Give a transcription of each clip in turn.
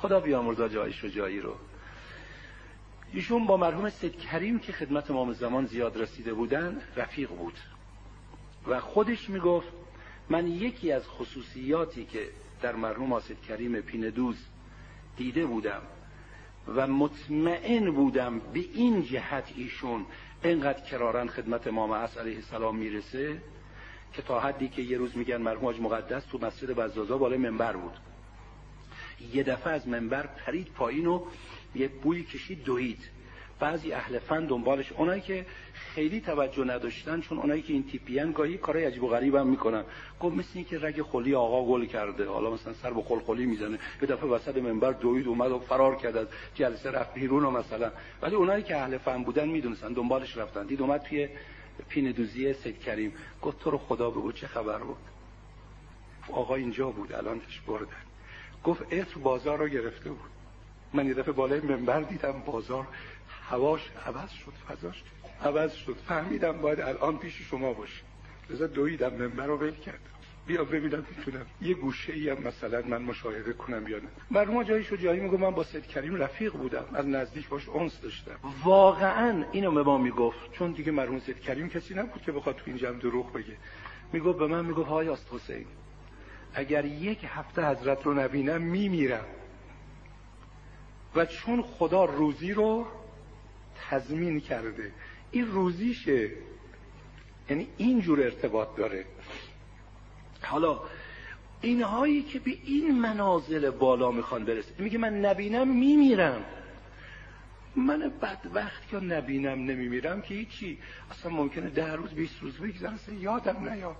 خدا بیامرزا جای شجاعی رو. ایشون با مرحوم سید کریم که خدمت امام زمان زیاد رسیده بودن رفیق بود. و خودش می‌گفت من یکی از خصوصیاتی که در مرحوم آسید کریم پیندوز دیده بودم و مطمئن بودم به این جهت ایشون اینقدر کرارن خدمت امام عصر علیه السلام می‌رسه که تا حدی که یه روز میگن مرحوم حاج مقدس تو مسجد بزازا بالای منبر بود. یه دفعه از منبر پرید پایین و یه بوی کشید دوید بعضی اهل فن دنبالش. اونایی که خیلی توجه نداشتن چون اونایی که این تیپیان گاهی کارای عجیب و غریب هم می‌کنن. گفت مثل این که رگ خلی آقا گل کرده. حالا مثلا سر به خلی می‌زنه. به دفعه وسط منبر دوید اومد و فرار کرد از جلسه رفت بیرون مثلا. ولی اونایی که اهل فن بودن می‌دونستن دنبالش رفتن. دید اومد توی پین دوزی سید کریم. گفت تو رو خدا بگو چه خبر بود؟ آقا اینجا بود الانش بردن. گفت اتر بازار رو گرفته بود. من یه دفعه بالای منبر دیدم بازار هواش عوض شد فضاش عوض شد. فهمیدم باید الان پیش شما باشه لذا دویدم منبر رو ول کردم. بیا ببینم می‌تونم یه گوشه ای هم مثلا من مشاهده کنم یا نه. مرحوم جایی شو جایی میگه من با سید کریم رفیق بودم. از نزدیک باش اونس داشتم. واقعا اینو به ما می‌گفت. چون دیگه مرحوم سید کریم کسی نبود که بخواد تو این جمع دروغ بگه. می‌گفت به من می‌گفت های است حسین اگر یک هفته حضرت رو نبینم میمیرم. و چون خدا روزی رو تضمین کرده این روزیشه. یعنی اینجور ارتباط داره. حالا اینهایی که به این منازل بالا می‌خوان برسه. میگه من نبینم میمیرم. من بدبخت که نبینم نمیمیرم که هیچی. اصلا ممکنه ده روز بیست روز بگذره یادم نیاد.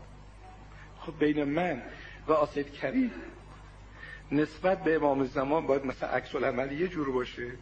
خب بین من و آسید کریم نسبت به امام زمان باید مثلا عکس العمل یه جور باشه.